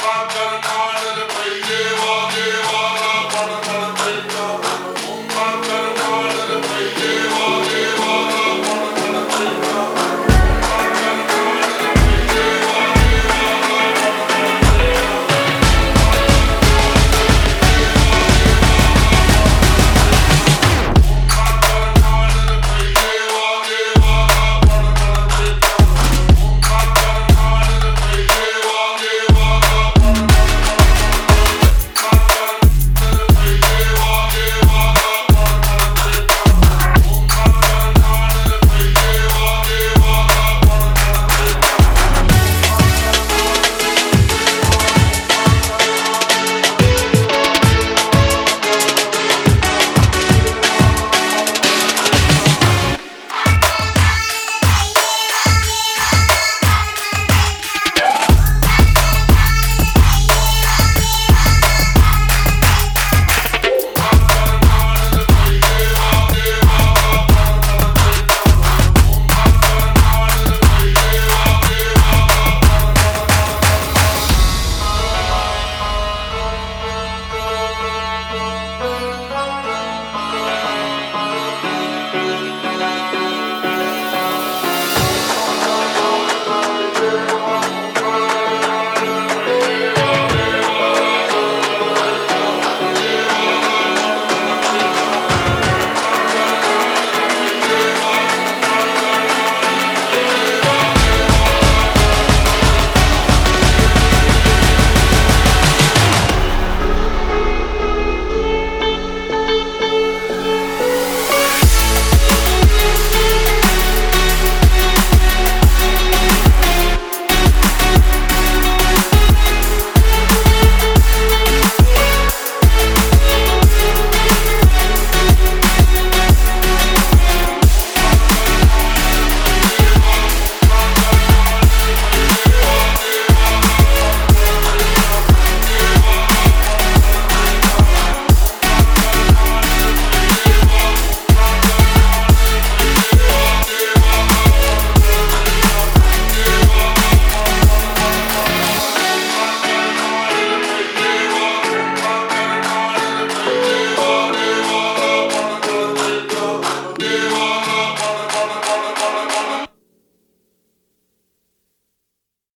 fatto